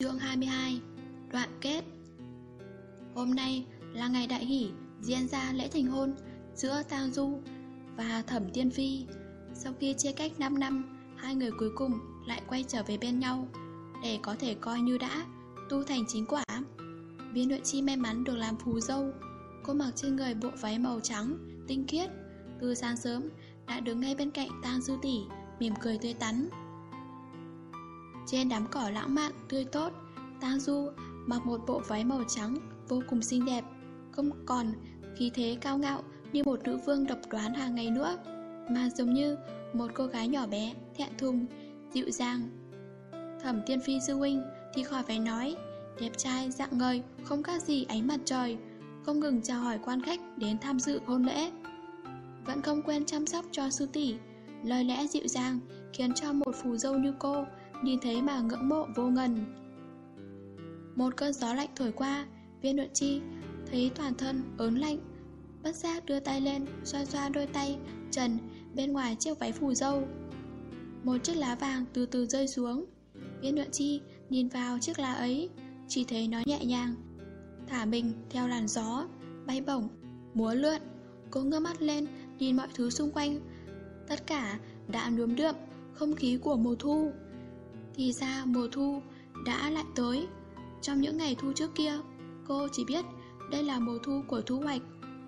Chương 22 Đoạn kết Hôm nay là ngày đại hỷ diễn ra lễ thành hôn giữa Tang Du và Thẩm Tiên Phi. Sau khi chia cách 5 năm, hai người cuối cùng lại quay trở về bên nhau để có thể coi như đã tu thành chính quả. Viên nội chi may mắn được làm phù dâu. Cô mặc trên người bộ váy màu trắng, tinh khiết. Từ sáng sớm đã đứng ngay bên cạnh Tang Du tỷ, mỉm cười tươi tắn. Trên đám cỏ lãng mạn, tươi tốt, Tang Du mặc một bộ váy màu trắng vô cùng xinh đẹp, không còn khí thế cao ngạo như một nữ vương độc đoán hàng ngày nữa, mà giống như một cô gái nhỏ bé, thẹn thùng, dịu dàng. Thẩm tiên phi sư huynh thì khỏi phải nói, đẹp trai, dạng ngời, không khác gì ánh mặt trời, không ngừng chào hỏi quan khách đến tham dự hôn lễ. Vẫn không quên chăm sóc cho sư tỷ, lời lẽ dịu dàng khiến cho một phù dâu như cô nhìn thấy mà ngưỡng mộ vô ngần. Một cơn gió lạnh thổi qua, viên nội chi thấy toàn thân ớn lạnh, bất giác đưa tay lên, xoa xoa đôi tay, trần bên ngoài chiếc váy phù dâu. Một chiếc lá vàng từ từ rơi xuống, viên nội chi nhìn vào chiếc lá ấy, chỉ thấy nó nhẹ nhàng, thả mình theo làn gió, bay bổng, múa lượn. Cô ngơ mắt lên, nhìn mọi thứ xung quanh, tất cả đã nhuốm đượm không khí của mùa thu. Thì ra mùa thu đã lại tới. Trong những ngày thu trước kia Cô chỉ biết đây là mùa thu của thu hoạch.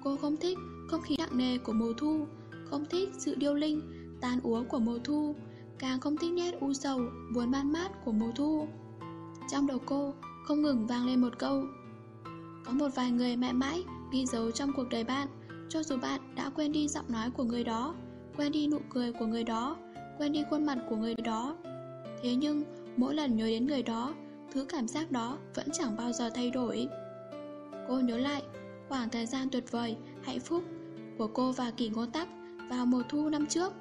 Cô không thích không khí nặng nề của mùa thu Không thích sự điêu linh, tàn úa của mùa thu Càng không thích nét u sầu, buồn man mát của mùa thu. Trong đầu cô không ngừng vang lên một câu Có một vài người mãi mãi ghi dấu trong cuộc đời bạn Cho dù bạn đã quên đi giọng nói của người đó Quên đi nụ cười của người đó Quên đi khuôn mặt của người đó. Thế nhưng, mỗi lần nhớ đến người đó, thứ cảm giác đó vẫn chẳng bao giờ thay đổi. Cô nhớ lại khoảng thời gian tuyệt vời, hạnh phúc của cô và Kỳ Ngôn Tắc vào mùa thu năm trước.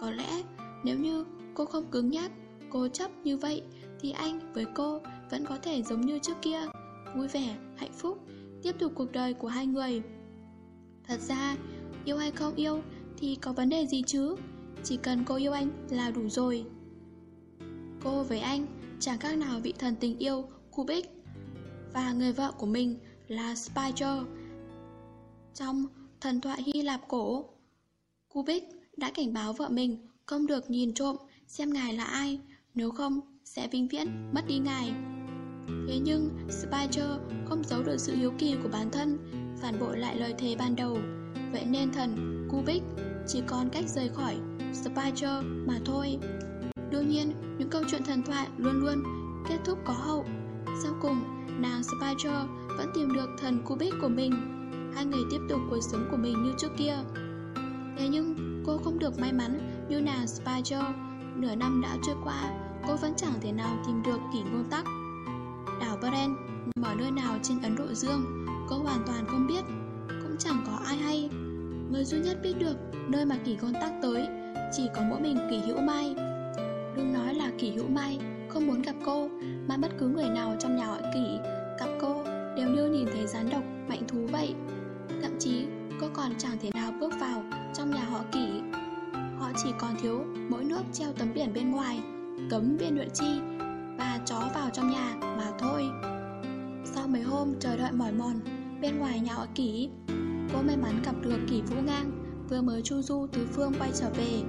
Có lẽ, nếu như cô không cứng nhắc, cô chấp như vậy, thì anh với cô vẫn có thể giống như trước kia, vui vẻ, hạnh phúc, tiếp tục cuộc đời của hai người. Thật ra, yêu hay không yêu thì có vấn đề gì chứ? Chỉ cần cô yêu anh là đủ rồi. Cô với anh chẳng khác nào vị thần tình yêu Kubik và người vợ của mình là Spider. Trong thần thoại Hy Lạp cổ, Kubik đã cảnh báo vợ mình không được nhìn trộm xem ngài là ai, nếu không sẽ vĩnh viễn mất đi ngài. Thế nhưng Spider không giấu được sự hiếu kỳ của bản thân, phản bội lại lời thề ban đầu. Vậy nên thần Kubik chỉ còn cách rời khỏi Spider mà thôi. Đương nhiên, những câu chuyện thần thoại luôn luôn kết thúc có hậu. Sau cùng, nàng Spider vẫn tìm được thần Kubik của mình. Hai người tiếp tục cuộc sống của mình như trước kia. Thế nhưng, cô không được may mắn như nàng Spider. Nửa năm đã trôi qua, cô vẫn chẳng thể nào tìm được kỷ ngôn tắc. Đảo Baren nằm ở nơi nào trên Ấn Độ Dương, cô hoàn toàn không biết, cũng chẳng có ai hay. Người duy nhất biết được nơi mà kỷ ngôn tắc tới chỉ có mỗi mình kỷ hữu mai kỷ hữu mai Không muốn gặp cô, Mà bất cứ người nào trong nhà họ kỷ Gặp cô đều như nhìn thấy rắn độc Mạnh thú vậy. Thậm chí, cô còn chẳng thể nào bước vào Trong nhà họ kỷ. Họ chỉ còn thiếu mỗi nước treo tấm biển bên ngoài, Cấm viên luyện chi Và chó vào trong nhà mà thôi. Sau mấy hôm chờ đợi mỏi mòn Bên ngoài nhà họ kỷ, Cô may mắn gặp được kỷ vũ ngang, Vừa mới chu du tứ phương quay trở về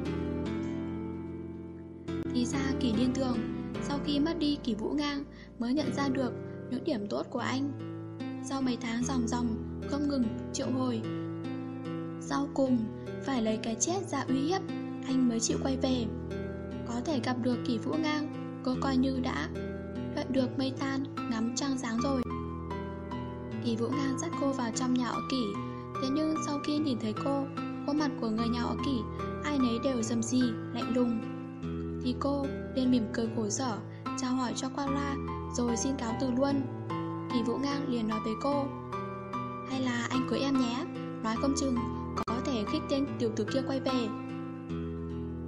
thì ra kỳ điên thường. Sau khi mất đi kỳ vũ ngang Mới nhận ra được những điểm tốt của anh. Sau mấy tháng dòng dòng Không ngừng triệu hồi. Sau cùng Phải lấy cái chết ra uy hiếp Anh mới chịu quay về. Có thể gặp được kỳ vũ ngang Cô coi như đã Đợi được mây tan ngắm trăng sáng rồi. Kỳ vũ ngang dắt cô vào trong nhà họ kỷ. Thế nhưng sau khi nhìn thấy cô Khuôn mặt của người nhà họ kỷ Ai nấy đều dầm gì, lạnh lùng thì cô liền mỉm cười khổ sở Chào hỏi cho qua loa, Rồi xin cáo từ luôn. Thì Vũ Ngang liền nói với cô, Hay là anh cưới em nhé, Nói không chừng có thể khích tên tiểu tử kia quay về.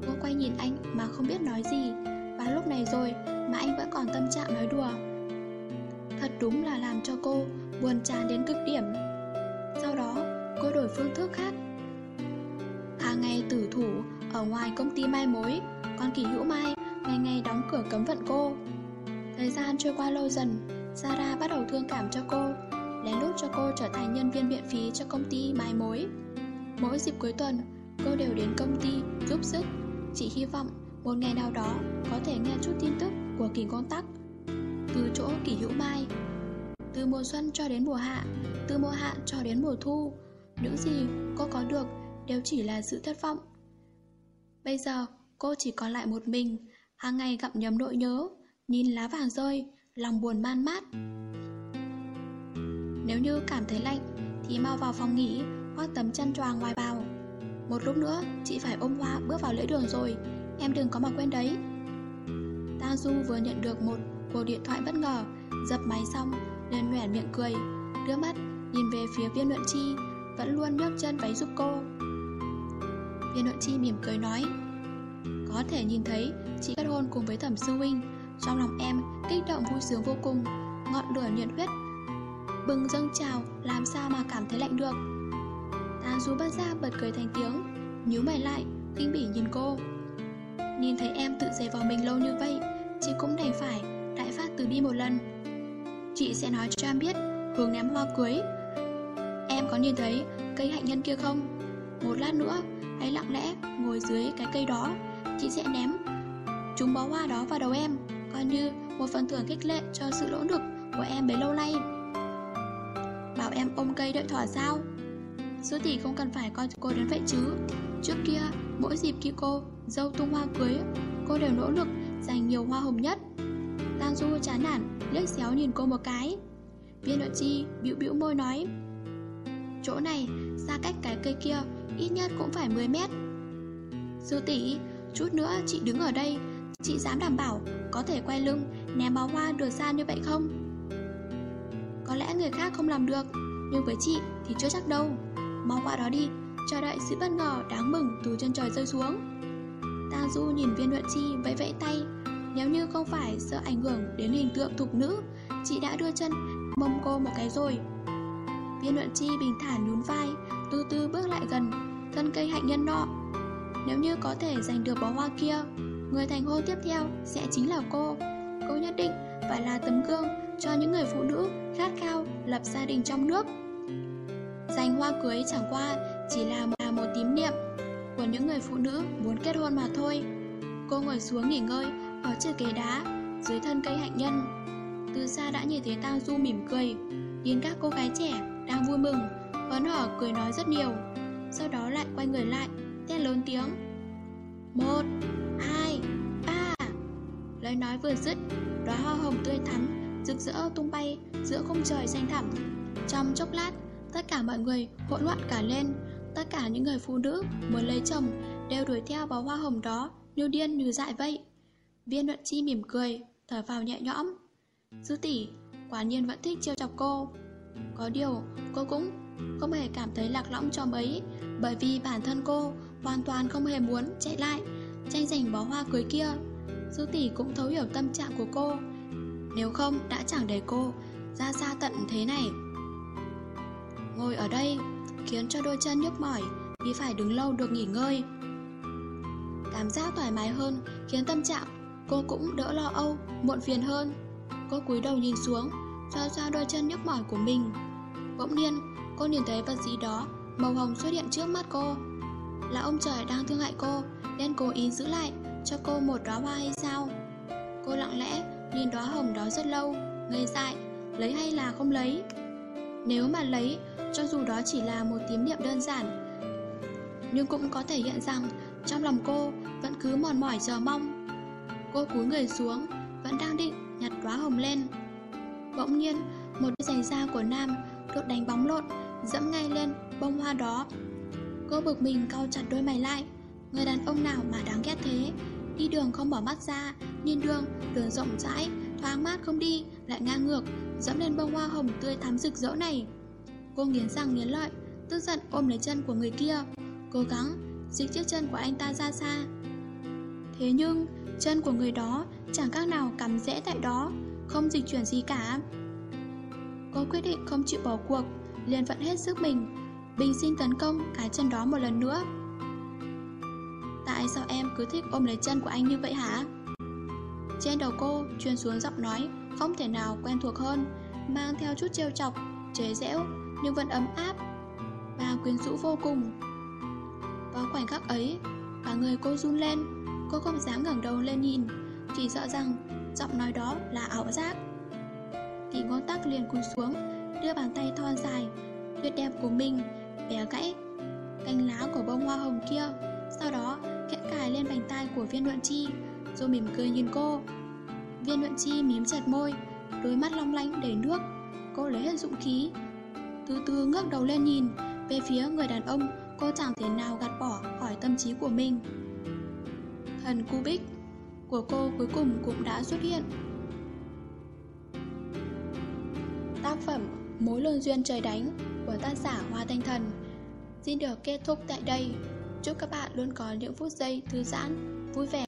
Cô quay nhìn anh mà không biết nói gì, Và lúc này rồi mà anh vẫn còn tâm trạng nói đùa. Thật đúng là làm cho cô buồn chán đến cực điểm. Sau đó, cô đổi phương thức khác. Hàng ngày tử thủ ở ngoài công ty mai mối con Kỳ Hữu Mai ngày ngày đóng cửa cấm vận cô. Thời gian trôi qua lâu dần, zara bắt đầu thương cảm cho cô, lén lút cho cô trở thành nhân viên miễn phí cho công ty mai mối. Mỗi dịp cuối tuần, cô đều đến công ty giúp sức, chỉ hy vọng một ngày nào đó có thể nghe chút tin tức của kỳ công tắc từ chỗ kỳ hữu mai. Từ mùa xuân cho đến mùa hạ, từ mùa hạ cho đến mùa thu, những gì cô có được đều chỉ là sự thất vọng. Bây giờ, cô chỉ còn lại một mình, hàng ngày gặm nhấm nỗi nhớ, nhìn lá vàng rơi, lòng buồn man mát. Nếu như cảm thấy lạnh, thì mau vào phòng nghỉ, khoác tấm chăn choàng ngoài bào. Một lúc nữa, chị phải ôm hoa bước vào lễ đường rồi, em đừng có mà quên đấy. Tang Du vừa nhận được một cuộc điện thoại bất ngờ, dập máy xong, liền nhoẻn miệng cười, đưa mắt nhìn về phía viên luận chi, vẫn luôn nhấc chân váy giúp cô. Viên luận chi mỉm cười nói, có thể nhìn thấy chị kết hôn cùng với thẩm sư huynh, trong lòng em kích động vui sướng vô cùng, ngọn lửa nhiệt huyết bừng dâng trào, làm sao mà cảm thấy lạnh được. Tang Du bắt ra bật cười thành tiếng, nhíu mày lại, kinh bỉ nhìn cô. Nhìn thấy em tự dày vào mình lâu như vậy, chị cũng đành phải đại phát từ bi một lần. Chị sẽ nói cho em biết hướng ném hoa cưới. Em có nhìn thấy cây hạnh nhân kia không? Một lát nữa, hãy lặng lẽ ngồi dưới cái cây đó, chị sẽ ném chúng bó hoa đó vào đầu em, coi như một phần thưởng khích lệ cho sự nỗ lực của em bấy lâu nay. Bảo em ôm cây đợi thỏa sao? Sư tỷ không cần phải coi cô đến vậy chứ Trước kia, mỗi dịp khi cô dâu tung hoa cưới Cô đều nỗ lực dành nhiều hoa hồng nhất Tang Du chán nản, liếc xéo nhìn cô một cái Viên nội chi bĩu bĩu môi nói Chỗ này, xa cách cái cây kia Ít nhất cũng phải 10 mét Sư tỷ, chút nữa, chị đứng ở đây. Chị dám đảm bảo có thể quay lưng, ném bó hoa được xa như vậy không? Có lẽ người khác không làm được, Nhưng với chị thì chưa chắc đâu. Mau qua đó đi, Chờ đợi sự bất ngờ đáng mừng từ chân trời rơi xuống. Tang Du nhìn viên luận chi vẫy vẫy tay. Nếu như không phải sợ ảnh hưởng đến hình tượng thục nữ, Chị đã đưa chân, mông cô một cái rồi. Viên luận chi bình thản nhún vai, Từ từ bước lại gần. Thân cây hạnh nhân nọ nếu như có thể giành được bó hoa kia Người thành hôn tiếp theo sẽ chính là cô Cô nhất định phải là tấm gương cho những người phụ nữ khát khao lập gia đình trong nước giành hoa cưới chẳng qua chỉ là một, là một tím niệm của những người phụ nữ muốn kết hôn mà thôi. Cô ngồi xuống nghỉ ngơi ở chiếc ghế đá dưới thân cây hạnh nhân. Từ xa đã nhìn thấy Tang Du mỉm cười, nhìn các cô gái trẻ đang vui mừng, hớn hở cười nói rất nhiều. Sau đó lại quay người lại, thét lớn tiếng. Một, hai, ba. Lời nói vừa dứt, đóa hoa hồng tươi thắm, rực rỡ tung bay giữa khung trời xanh thẳm. Trong chốc lát, Tất cả mọi người hỗn loạn cả lên Tất cả những người phụ nữ muốn lấy chồng Đều đuổi theo bó hoa hồng đó Như điên như dại vậy Viên luận chi mỉm cười Thở vào nhẹ nhõm Dư tỷ quả nhiên vẫn thích trêu chọc cô Có điều cô cũng không hề cảm thấy lạc lõng cho mấy Bởi vì bản thân cô hoàn toàn không hề muốn chạy lại Tranh giành bó hoa cưới kia Dư tỷ cũng thấu hiểu tâm trạng của cô Nếu không đã chẳng để cô ra xa tận thế này Ngồi ở đây khiến cho đôi chân nhức mỏi vì phải đứng lâu được nghỉ ngơi. Cảm giác thoải mái hơn khiến tâm trạng cô cũng đỡ lo âu, muộn phiền hơn. Cô cúi đầu nhìn xuống, xoa xoa đôi chân nhức mỏi của mình. Bỗng nhiên, cô nhìn thấy vật gì đó màu hồng xuất hiện trước mắt cô. Là ông trời đang thương hại cô nên cố ý giữ lại cho cô một đóa hoa hay sao? Cô lặng lẽ nhìn đóa hồng đó rất lâu, ngây dại, lấy hay là không lấy? Nếu mà lấy, cho dù đó chỉ là một tím niệm đơn giản Nhưng cũng có thể hiện rằng Trong lòng cô vẫn cứ mòn mỏi chờ mong Cô cúi người xuống Vẫn đang định nhặt đóa hồng lên Bỗng nhiên Một giày da của Nam Được đánh bóng lộn Dẫm ngay lên bông hoa đó Cô bực mình cau chặt đôi mày lại. Người đàn ông nào mà đáng ghét thế? Đi đường không bỏ mắt ra Nhìn đường, đường rộng rãi Thoáng mát không đi, lại ngang ngược Dẫm lên bông hoa hồng tươi thắm rực rỡ này. Cô nghiến răng nghiến lợi Tức giận ôm lấy chân của người kia Cố gắng dịch chiếc chân của anh ta ra xa. Thế nhưng Chân của người đó chẳng khác nào cắm rễ tại đó Không dịch chuyển gì cả. Cô quyết định không chịu bỏ cuộc liền vận hết sức mình Bình xin tấn công cái chân đó một lần nữa. Tại sao em cứ thích ôm lấy chân của anh như vậy hả? Trên đầu cô truyền xuống giọng nói Không thể nào quen thuộc hơn Mang theo chút trêu chọc, chế giễu Nhưng vẫn ấm áp Và quyến rũ vô cùng. Vào khoảnh khắc ấy Cả người cô run lên Cô không dám ngẩng đầu lên nhìn Chỉ sợ rằng giọng nói đó là ảo giác. Kỳ ngón tắc liền cúi xuống Đưa bàn tay thon dài Tuyệt đẹp của mình Bẻ gãy cành lá của bông hoa hồng kia. Sau đó, khẽ cài lên bàn tay của viên luận chi, Rồi mỉm cười nhìn cô. Viên luận chi mím chặt môi, Đôi mắt long lanh đầy nước. Cô lấy hết dũng khí, Từ từ ngước đầu lên nhìn. Về phía người đàn ông, Cô chẳng thể nào gạt bỏ khỏi tâm trí của mình. Thần Kubik của cô cuối cùng cũng đã xuất hiện. Tác phẩm Mối lương duyên trời đánh của tác giả Hoa Thanh Thần xin được kết thúc tại đây. Chúc các bạn luôn có những phút giây thư giãn, vui vẻ.